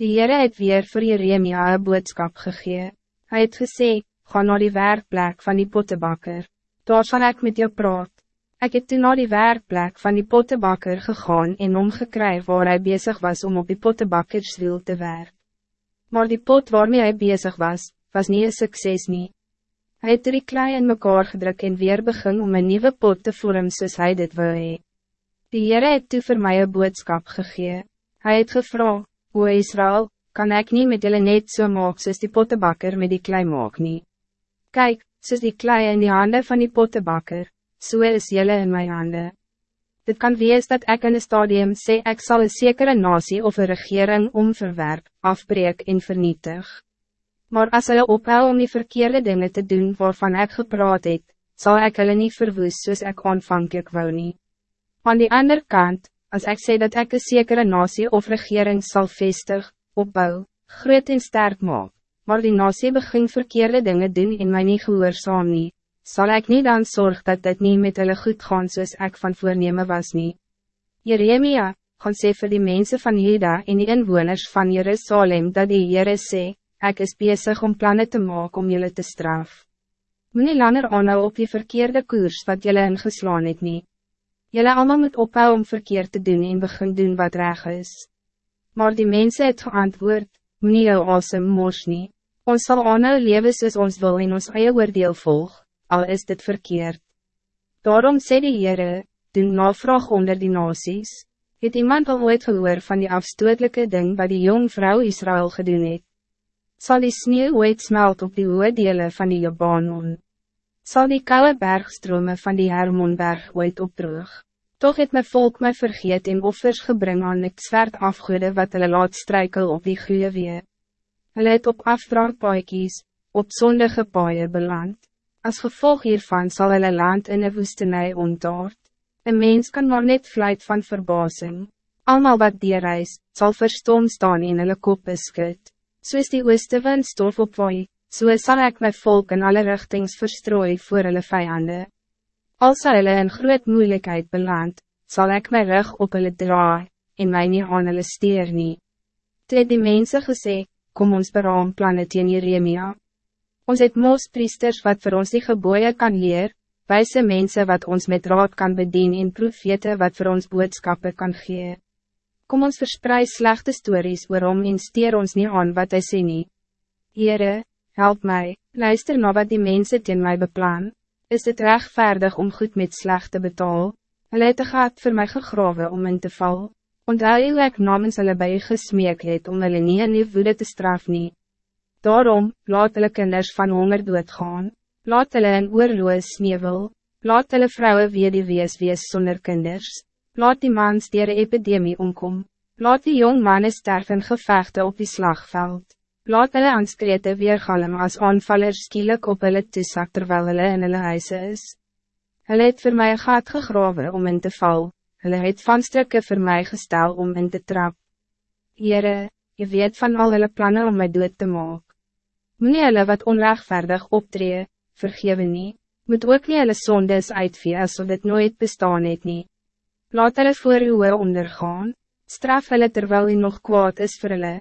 Die Heere het weer voor Jeremia een boodskap gegee. Hij het gesê, ga naar die werkplek van die pottebakker. Daar zal ik met jou praat. Ik heb toen naar die werkplek van die pottebakker gegaan en omgekry waar hij bezig was om op die pottebakkerswiel te werken. Maar die pot waarmee hij bezig was, was niet een succes nie. Hij het drie klei in mekaar gedruk en weer begin om een nieuwe pot te vormen soos hy dit wil hee. Die Heere het toe vir my een boodskap gegee. Hij het gevra, O Israël, kan ik niet met julle net so maak soos die pottebakker met die klei maak nie. Kijk, soos die klei in die handen van die pottebakker, so is julle in my hande. Dit kan wees dat ik in een stadium sê ek sal een zekere nasie of een regering omverwerp, afbreek en vernietig. Maar als hulle ophou om die verkeerde dingen te doen waarvan ik gepraat het, zal ik hulle niet verwoes soos ek aanvankelijk wou nie. Aan die andere kant, als ik zeg dat ik een zekere nasie of regering zal vestig, opbouw, groot en sterk maak, maar die nasie begin verkeerde dingen doen en mij niet gehoorzaam nie, zal ik niet dan zorg dat dit niet met hulle goed gaan soos ek van voornemen was nie. Jeremia, gaan sê vir die mensen van Juda en die inwoners van Jerusalem dat die Heere sê, ek is bezig om plannen te maken om jullie te straf. Moet nie langer aanhou op die verkeerde koers wat jullie ingeslaan het nie. Jullie allemaal moet ophou om verkeerd te doen en begin doen wat reg is. Maar die mensen het geantwoord, nie jou asem mors nie. Ons sal aanhou lewe soos ons wil en ons eie oordeel volg, al is dit verkeerd. Daarom sê die Heere, doen navraag onder die nasies. Het iemand al ooit gehoor van die afstootelijke ding wat die jong vrouw Israël gedoen het? Zal die sneeuw ooit smelt op die hoë dele van die Jobanon? Zal die koude bergstrome van die Hermonberg ooit opdroog? Toch het my volk my vergeet en offers gebring aan het zwart afgoede wat hulle laat strijkel op die goeie weer. Hulle het op afdraagpaaikies, op zondige paaie beland. Als gevolg hiervan zal hulle land in een woestenij ontaard. Een mens kan maar net vlijt van verbazing. Almal wat die reis, zal verstom staan in hulle koppe skut. So is die ooste wind stof opwaai, so sal ek my volk in alle richtings verstrooi voor hulle vijanden. Als hulle in groot moeilijkheid beland, zal ik mijn rug op hulle draai, en my nie aan hulle steer nie. Toe het die mense gesê, kom ons beraam plannen teen Jeremia. Ons het moos priesters wat voor ons die geboeien kan leer, wijze mensen wat ons met raad kan bedienen en profete wat voor ons boodschappen kan gee. Kom ons verspreid slechte stories waarom en steer ons niet aan wat hij sê nie. Heere, help mij, luister naar wat die mensen teen mij beplan. Is het rechtvaardig om goed met slecht te betalen? Hulle het gaat voor mij gegraven om in te val. Onthou hoe ek namens hulle by u gesmeek het om hulle nie in die woede te straf nie. Daarom, laat hulle kinders van honger doodgaan. Laat hulle in oorloos sneeuwel, laat hulle vrouwen weer die wees wees sonder kinders, laat die mans dier epidemie omkom, laat die jong mannen sterven gevechten op die slagveld, laat hulle aanskrete weergalm as aanvallers skielik op hulle toesak terwijl hulle in hulle huise is. Hulle het vir my een gat gegrawe om in te val, hulle het van strikke vir my gestel om in te trap. Heere, je weet van al hulle plannen om my dood te maak. Meneer hulle wat onrechtvaardig optree, vergewe nie, moet ook nie hulle sondes uitvee asof dit nooit bestaan het nie. Laat hulle voor uwe ondergaan, straf hulle terwijl hy nog kwaad is vir hulle,